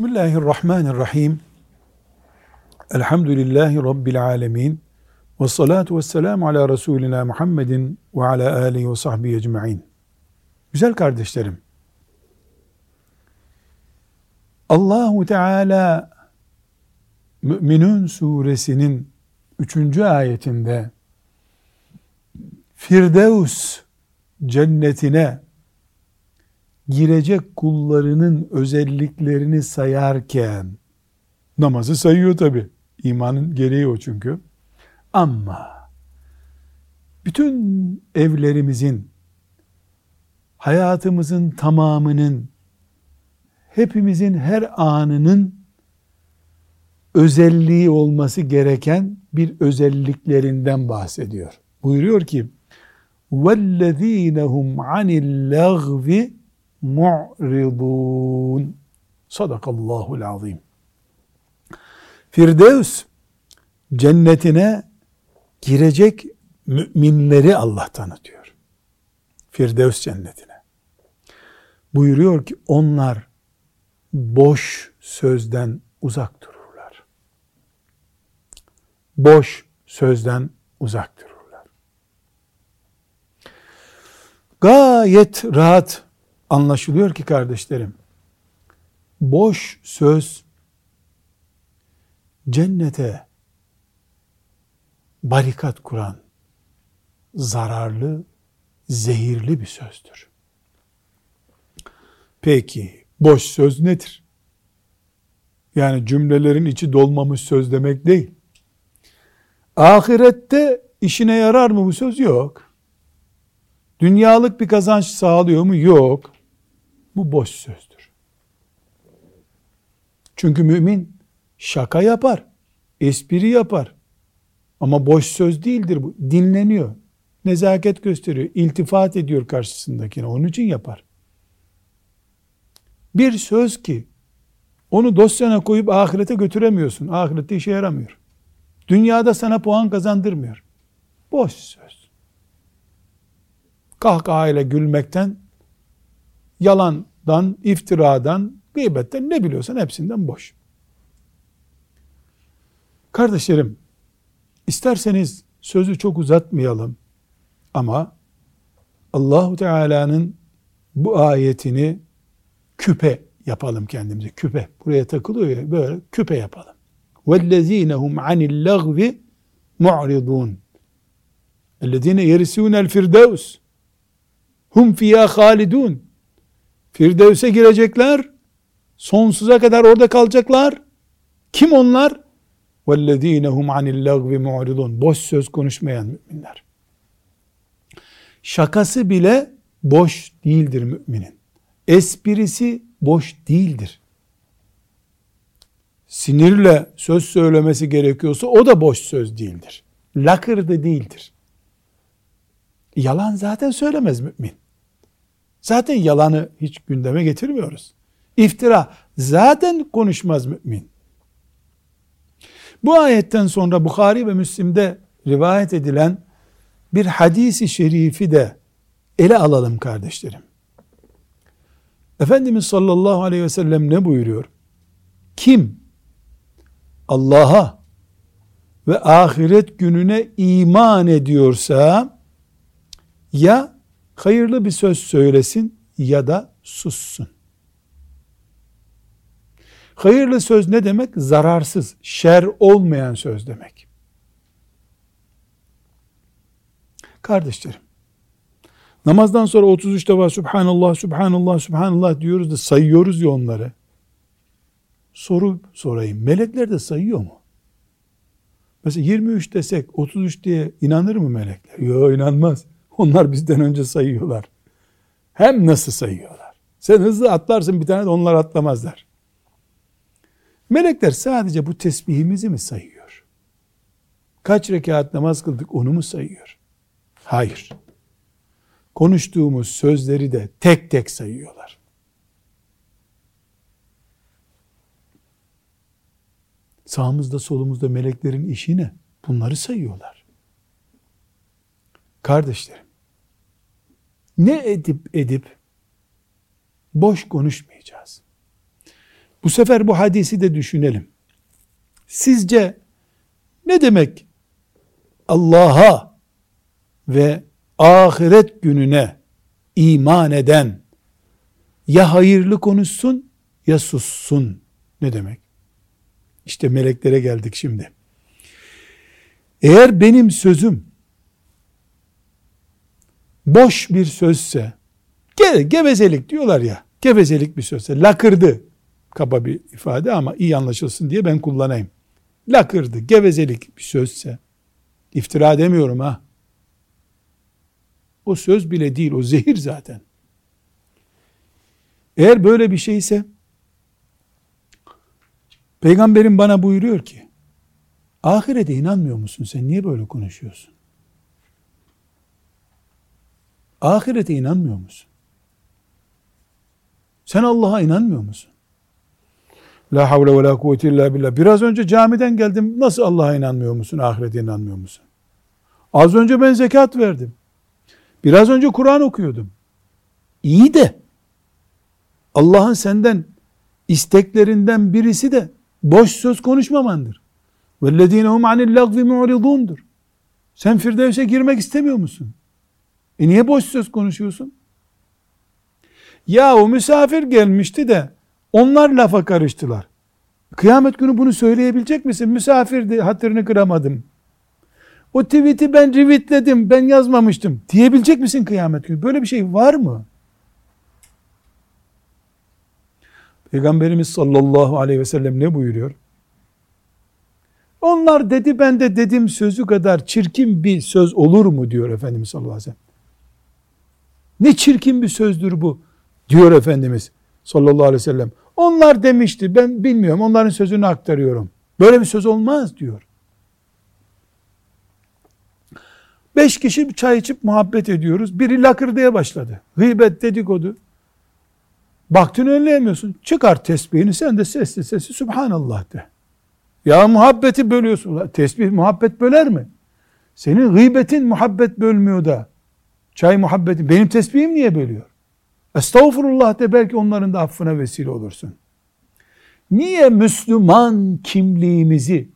Bismillahirrahmanirrahim. Elhamdülillahi Rabbil alemin. Ve salatu ve selamu ala Resulina Muhammedin ve ala alihi ve sahbihi ecma'in. Güzel kardeşlerim, Allahu Teala Müminun suresinin üçüncü ayetinde Firdevs cennetine girecek kullarının özelliklerini sayarken namazı sayıyor tabi. İmanın gereği o çünkü. Ama bütün evlerimizin hayatımızın tamamının hepimizin her anının özelliği olması gereken bir özelliklerinden bahsediyor. Buyuruyor ki وَالَّذ۪ينَ هُمْ عَنِ اللَّغْوِ mu'ridun. Sadakallahul azim. Firdevs cennetine girecek müminleri Allah tanıtıyor. Firdevs cennetine. Buyuruyor ki onlar boş sözden uzak dururlar. Boş sözden uzak dururlar. Gayet rahat Anlaşılıyor ki kardeşlerim, boş söz cennete barikat kuran zararlı, zehirli bir sözdür. Peki boş söz nedir? Yani cümlelerin içi dolmamış söz demek değil. Ahirette işine yarar mı bu söz? Yok. Dünyalık bir kazanç sağlıyor mu? Yok. Bu boş sözdür. Çünkü mümin şaka yapar, espri yapar. Ama boş söz değildir bu. Dinleniyor. Nezaket gösteriyor. iltifat ediyor karşısındakine. Onun için yapar. Bir söz ki onu dosyana koyup ahirete götüremiyorsun. Ahirette işe yaramıyor. Dünyada sana puan kazandırmıyor. Boş söz. Kahkahayla gülmekten yalandan, iftiradan, gıybetten ne biliyorsan hepsinden boş. Kardeşlerim, isterseniz sözü çok uzatmayalım ama Allahu Teala'nın bu ayetini küpe yapalım kendimize. Küpe. Buraya takılıyor ya böyle küpe yapalım. وَالَّذ۪ينَ هُمْ عَنِ اللَّغْوِ مُعْرِضُونَ اَلَّذ۪ينَ يَرِسُونَ الْفِرْدَوْسِ hum fiyâ halidun. Firdevs'e girecekler. Sonsuza kadar orada kalacaklar. Kim onlar? وَالَّذ۪ينَ هُمْ عَنِ اللَّغْوِ مُعْرِضُونَ Boş söz konuşmayan müminler. Şakası bile boş değildir müminin. Esprisi boş değildir. Sinirle söz söylemesi gerekiyorsa o da boş söz değildir. Lakır da değildir. Yalan zaten söylemez mümin. Zaten yalanı hiç gündeme getirmiyoruz. İftira zaten konuşmaz mümin. Bu ayetten sonra Bukhari ve Müslim'de rivayet edilen bir hadisi şerifi de ele alalım kardeşlerim. Efendimiz sallallahu aleyhi ve sellem ne buyuruyor? Kim Allah'a ve ahiret gününe iman ediyorsa ya hayırlı bir söz söylesin ya da sussun. Hayırlı söz ne demek? Zararsız, şer olmayan söz demek. Kardeşlerim, namazdan sonra 33 defa Subhanallah, Subhanallah, Subhanallah diyoruz da sayıyoruz ya onları. Soru sorayım, melekler de sayıyor mu? Mesela 23 desek 33 diye inanır mı melekler? Yok inanmaz. Onlar bizden önce sayıyorlar. Hem nasıl sayıyorlar? Sen hızlı atlarsın bir tane de onlar atlamazlar. Melekler sadece bu tesbihimizi mi sayıyor? Kaç rekat namaz kıldık onu mu sayıyor? Hayır. Konuştuğumuz sözleri de tek tek sayıyorlar. Sağımızda solumuzda meleklerin işi ne? Bunları sayıyorlar. Kardeşlerim, ne edip edip boş konuşmayacağız. Bu sefer bu hadisi de düşünelim. Sizce ne demek Allah'a ve ahiret gününe iman eden ya hayırlı konuşsun ya sussun. Ne demek? İşte meleklere geldik şimdi. Eğer benim sözüm boş bir sözse, ge gevezelik diyorlar ya, gevezelik bir sözse, lakırdı, kaba bir ifade ama iyi anlaşılsın diye ben kullanayım. Lakırdı, gevezelik bir sözse, iftira demiyorum ha. O söz bile değil, o zehir zaten. Eğer böyle bir şeyse, Peygamberim bana buyuruyor ki, ahirete inanmıyor musun sen? Niye böyle konuşuyorsun? Ahirete inanmıyor musun? Sen Allah'a inanmıyor musun? La havle ve la kuvvete illa billah. Biraz önce camiden geldim. Nasıl Allah'a inanmıyor musun? Ahirete inanmıyor musun? Az önce ben zekat verdim. Biraz önce Kur'an okuyordum. İyi de Allah'ın senden isteklerinden birisi de boş söz konuşmamandır. وَالَّذ۪ينَ هُمْ عَنِ اللَّغْوِ مُعْرِضُونَdur. Sen Firdevs'e girmek istemiyor musun? E niye boş söz konuşuyorsun? Ya o misafir gelmişti de onlar lafa karıştılar. Kıyamet günü bunu söyleyebilecek misin? Misafirdi hatırını kıramadım. O tweet'i ben retweetledim ben yazmamıştım. Diyebilecek misin kıyamet günü? Böyle bir şey var mı? Peygamberimiz sallallahu aleyhi ve sellem ne buyuruyor? Onlar dedi ben de dedim sözü kadar çirkin bir söz olur mu diyor Efendimiz sallallahu aleyhi ve sellem. Ne çirkin bir sözdür bu diyor Efendimiz sallallahu aleyhi ve sellem. Onlar demişti ben bilmiyorum onların sözünü aktarıyorum. Böyle bir söz olmaz diyor. Beş kişi çay içip muhabbet ediyoruz. Biri lakırdaya başladı. Gıybet dedikodu. Baktın önleyemiyorsun. Çıkar tesbihini sen de sesli sesli Subhanallah de. Ya muhabbeti bölüyorsun. Tesbih muhabbet böler mi? Senin gıybetin muhabbet bölmüyor da. Çay muhabbeti. Benim tesbihim niye bölüyor? Estağfurullah de belki onların da affına vesile olursun. Niye Müslüman kimliğimizi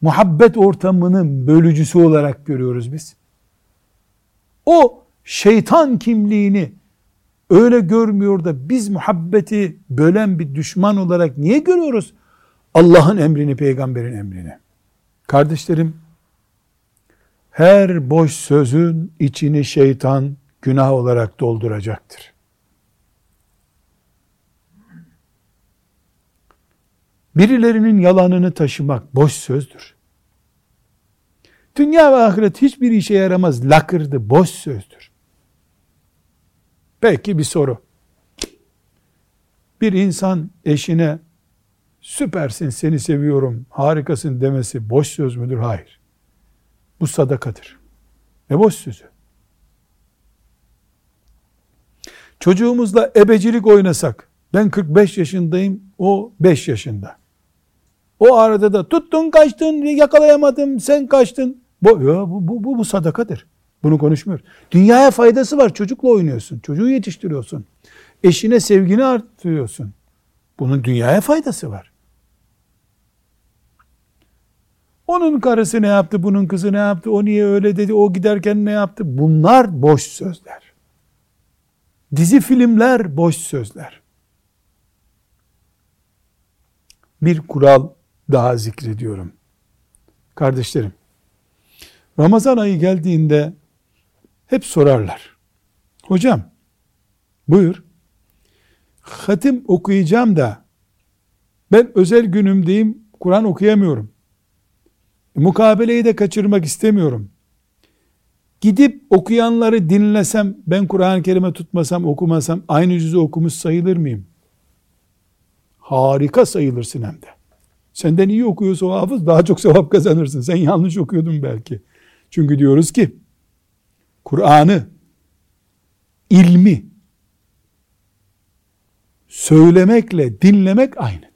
muhabbet ortamının bölücüsü olarak görüyoruz biz? O şeytan kimliğini öyle görmüyor da biz muhabbeti bölen bir düşman olarak niye görüyoruz? Allah'ın emrini, peygamberin emrini. Kardeşlerim, her boş sözün içini şeytan günah olarak dolduracaktır. Birilerinin yalanını taşımak boş sözdür. Dünya ve ahiret hiçbir işe yaramaz. Lakırdı, boş sözdür. Peki bir soru. Bir insan eşine süpersin, seni seviyorum, harikasın demesi boş söz müdür? Hayır. Bu sadakadır. Ne boş sözü? Çocuğumuzla ebecilik oynasak, ben 45 yaşındayım, o 5 yaşında. O arada da tuttun kaçtın, yakalayamadım, sen kaçtın. Bu, bu, bu, bu, bu sadakadır. Bunu konuşmuyor. Dünyaya faydası var. Çocukla oynuyorsun. Çocuğu yetiştiriyorsun. Eşine sevgini artırıyorsun. Bunun dünyaya faydası var. Onun karısı ne yaptı, bunun kızı ne yaptı, o niye öyle dedi, o giderken ne yaptı? Bunlar boş sözler. Dizi filmler boş sözler. Bir kural daha zikrediyorum. Kardeşlerim, Ramazan ayı geldiğinde hep sorarlar. Hocam, buyur. Hatim okuyacağım da ben özel günümdeyim, Kur'an okuyamıyorum. Mukabeleyi de kaçırmak istemiyorum. Gidip okuyanları dinlesem, ben Kur'an-ı Kerim'e tutmasam, okumasam aynı cüzü okumuş sayılır mıyım? Harika sayılırsın hem de. Senden iyi okuyorsa o hafız daha çok sevap kazanırsın. Sen yanlış okuyordun belki. Çünkü diyoruz ki Kur'an'ı ilmi söylemekle dinlemek aynıdır.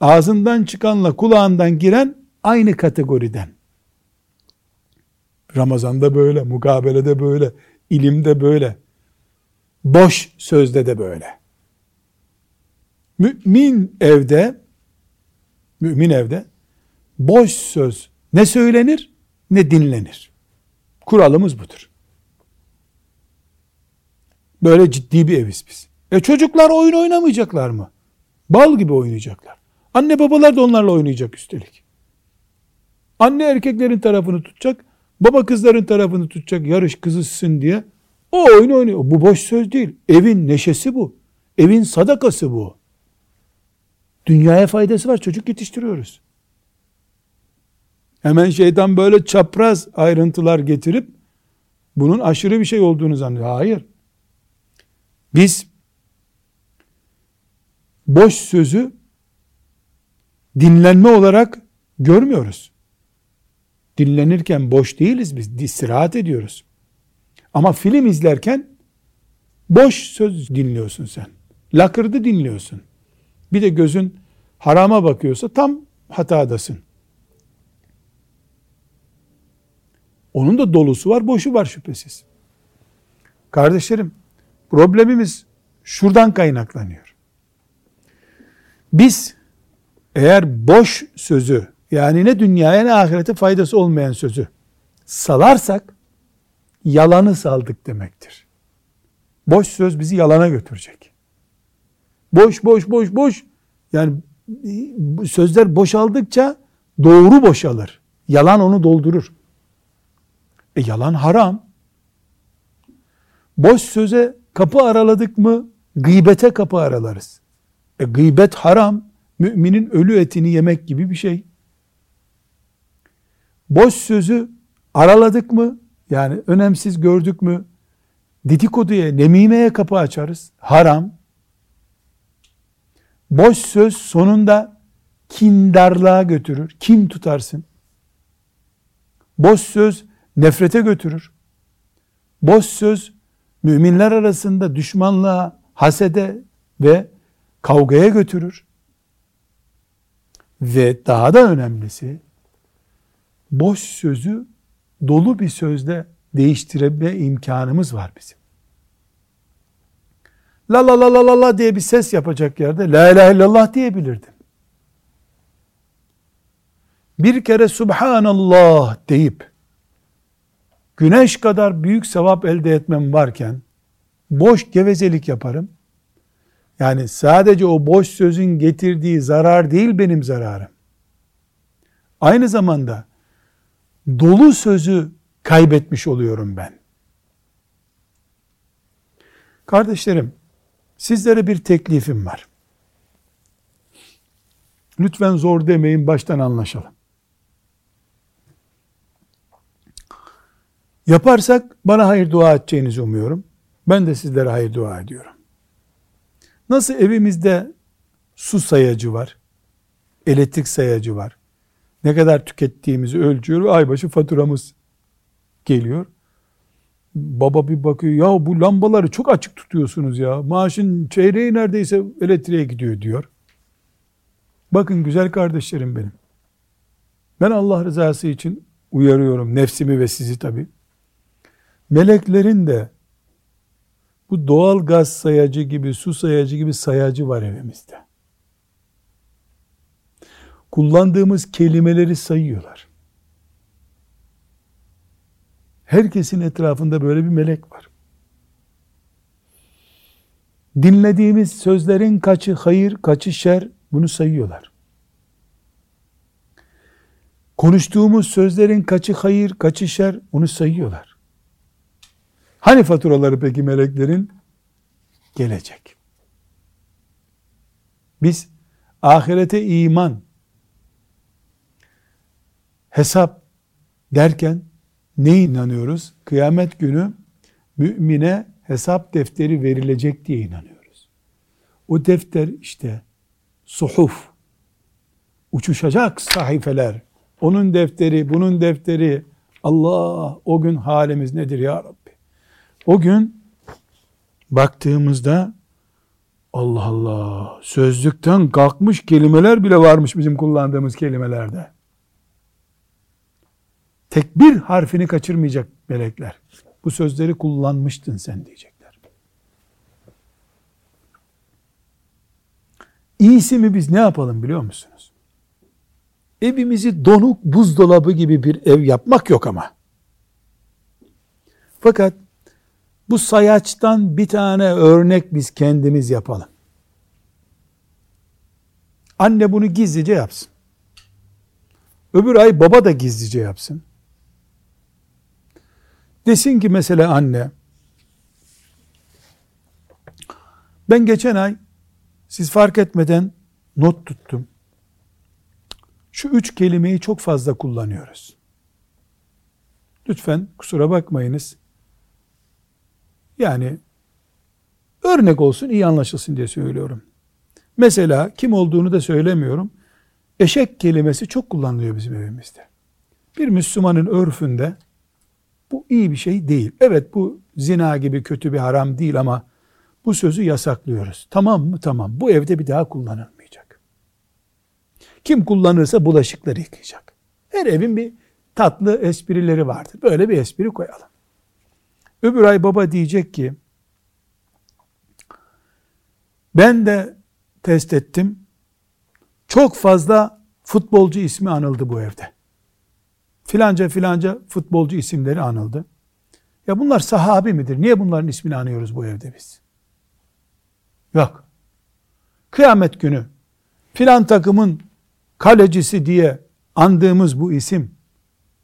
Ağzından çıkanla kulağından giren aynı kategoriden. Ramazan'da böyle, mukabelede böyle, ilimde böyle, boş sözde de böyle. Mümin evde mümin evde boş söz ne söylenir ne dinlenir. Kuralımız budur. Böyle ciddi bir eviz biz. E çocuklar oyun oynamayacaklar mı? Bal gibi oynayacaklar. Anne babalar da onlarla oynayacak üstelik. Anne erkeklerin tarafını tutacak, baba kızların tarafını tutacak yarış kızışsın diye. O oyun oynuyor. Bu boş söz değil. Evin neşesi bu. Evin sadakası bu. Dünyaya faydası var. Çocuk yetiştiriyoruz. Hemen şeytan böyle çapraz ayrıntılar getirip bunun aşırı bir şey olduğunu zannediyor. Hayır. Biz boş sözü dinlenme olarak görmüyoruz. Dinlenirken boş değiliz biz. İstirahat ediyoruz. Ama film izlerken boş söz dinliyorsun sen. Lakırdı dinliyorsun. Bir de gözün harama bakıyorsa tam hatadasın. Onun da dolusu var, boşu var şüphesiz. Kardeşlerim, problemimiz şuradan kaynaklanıyor. Biz eğer boş sözü yani ne dünyaya ne ahirete faydası olmayan sözü salarsak yalanı saldık demektir. Boş söz bizi yalana götürecek. Boş boş boş boş yani sözler boşaldıkça doğru boşalır. Yalan onu doldurur. E yalan haram. Boş söze kapı araladık mı gıybete kapı aralarız. E gıybet haram. Müminin ölü etini yemek gibi bir şey. Boş sözü araladık mı yani önemsiz gördük mü dedikoduya, nemimeye kapı açarız. Haram. Boş söz sonunda kindarlığa götürür. Kin tutarsın. Boş söz nefrete götürür. Boş söz müminler arasında düşmanlığa, hasede ve kavgaya götürür. Ve daha da önemlisi boş sözü dolu bir sözle değiştirebilme imkanımız var bizim. La la la la la la diye bir ses yapacak yerde la ilahe illallah diyebilirdim. Bir kere subhanallah deyip güneş kadar büyük sevap elde etmem varken boş gevezelik yaparım. Yani sadece o boş sözün getirdiği zarar değil benim zararım. Aynı zamanda dolu sözü kaybetmiş oluyorum ben. Kardeşlerim, sizlere bir teklifim var. Lütfen zor demeyin, baştan anlaşalım. Yaparsak bana hayır dua edeceğinizi umuyorum. Ben de sizlere hayır dua ediyorum. Nasıl evimizde su sayacı var, elektrik sayacı var. Ne kadar tükettiğimizi ölçüyor ve aybaşı faturamız geliyor. Baba bir bakıyor ya bu lambaları çok açık tutuyorsunuz ya. Maaşın çeyreği neredeyse elektriğe gidiyor diyor. Bakın güzel kardeşlerim benim. Ben Allah rızası için uyarıyorum nefsimi ve sizi tabi. Meleklerin de bu doğal gaz sayacı gibi, su sayacı gibi sayacı var evimizde. Kullandığımız kelimeleri sayıyorlar. Herkesin etrafında böyle bir melek var. Dinlediğimiz sözlerin kaçı hayır, kaçı şer bunu sayıyorlar. Konuştuğumuz sözlerin kaçı hayır, kaçı şer onu sayıyorlar. Hani faturaları peki meleklerin? Gelecek. Biz ahirete iman, hesap derken ne inanıyoruz? Kıyamet günü mümine hesap defteri verilecek diye inanıyoruz. O defter işte suhuf, uçuşacak sahifeler, onun defteri, bunun defteri, Allah o gün halimiz nedir ya Rabbi? O gün baktığımızda Allah Allah sözlükten kalkmış kelimeler bile varmış bizim kullandığımız kelimelerde. Tek bir harfini kaçırmayacak melekler. Bu sözleri kullanmıştın sen diyecekler. İyisi mi biz ne yapalım biliyor musunuz? Evimizi donuk buzdolabı gibi bir ev yapmak yok ama. Fakat bu sayaçtan bir tane örnek biz kendimiz yapalım. Anne bunu gizlice yapsın. Öbür ay baba da gizlice yapsın. Desin ki mesela anne, ben geçen ay siz fark etmeden not tuttum. Şu üç kelimeyi çok fazla kullanıyoruz. Lütfen kusura bakmayınız. Yani örnek olsun, iyi anlaşılsın diye söylüyorum. Mesela kim olduğunu da söylemiyorum. Eşek kelimesi çok kullanılıyor bizim evimizde. Bir Müslümanın örfünde bu iyi bir şey değil. Evet bu zina gibi kötü bir haram değil ama bu sözü yasaklıyoruz. Tamam mı? Tamam. Bu evde bir daha kullanılmayacak. Kim kullanırsa bulaşıkları yıkayacak. Her evin bir tatlı esprileri vardır. Böyle bir espri koyalım. Öbür ay baba diyecek ki ben de test ettim. Çok fazla futbolcu ismi anıldı bu evde. Filanca filanca futbolcu isimleri anıldı. Ya bunlar sahabi midir? Niye bunların ismini anıyoruz bu evde biz? Yok. Kıyamet günü filan takımın kalecisi diye andığımız bu isim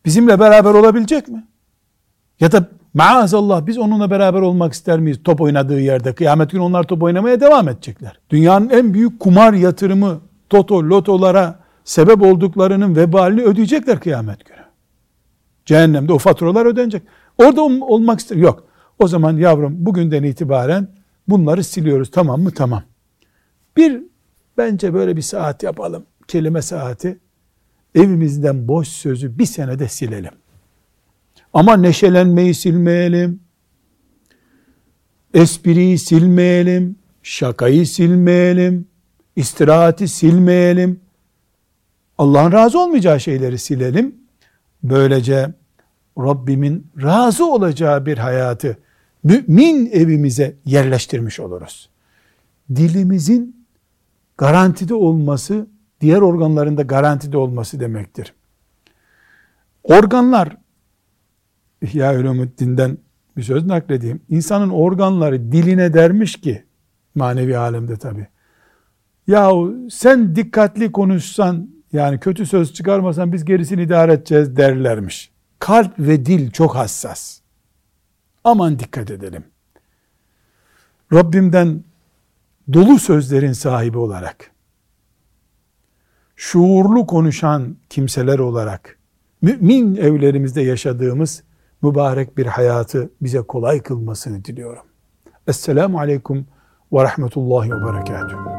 bizimle beraber olabilecek mi? Ya da maazallah biz onunla beraber olmak ister miyiz top oynadığı yerde? Kıyamet günü onlar top oynamaya devam edecekler. Dünyanın en büyük kumar yatırımı toto, lotolara sebep olduklarının vebalini ödeyecekler kıyamet günü. Cehennemde o faturalar ödenecek. Orada olmak ister. Yok. O zaman yavrum bugünden itibaren bunları siliyoruz. Tamam mı? Tamam. Bir bence böyle bir saat yapalım. Kelime saati. Evimizden boş sözü bir senede silelim. Ama neşelenmeyi silmeyelim. Espriyi silmeyelim. Şakayı silmeyelim. istirahati silmeyelim. Allah'ın razı olmayacağı şeyleri silelim. Böylece Rabbimin razı olacağı bir hayatı mümin evimize yerleştirmiş oluruz. Dilimizin garantide olması, diğer organlarında garantide olması demektir. Organlar, İhya Ulumuddin'den bir söz nakledeyim. İnsanın organları diline dermiş ki, manevi alemde tabi. Yahu sen dikkatli konuşsan, yani kötü söz çıkarmasan biz gerisini idare edeceğiz derlermiş. Kalp ve dil çok hassas. Aman dikkat edelim. Rabbimden dolu sözlerin sahibi olarak, şuurlu konuşan kimseler olarak, mümin evlerimizde yaşadığımız mübarek bir hayatı bize kolay kılmasını diliyorum. Esselamu Aleyküm ve Rahmetullahi ve Berekatuhu.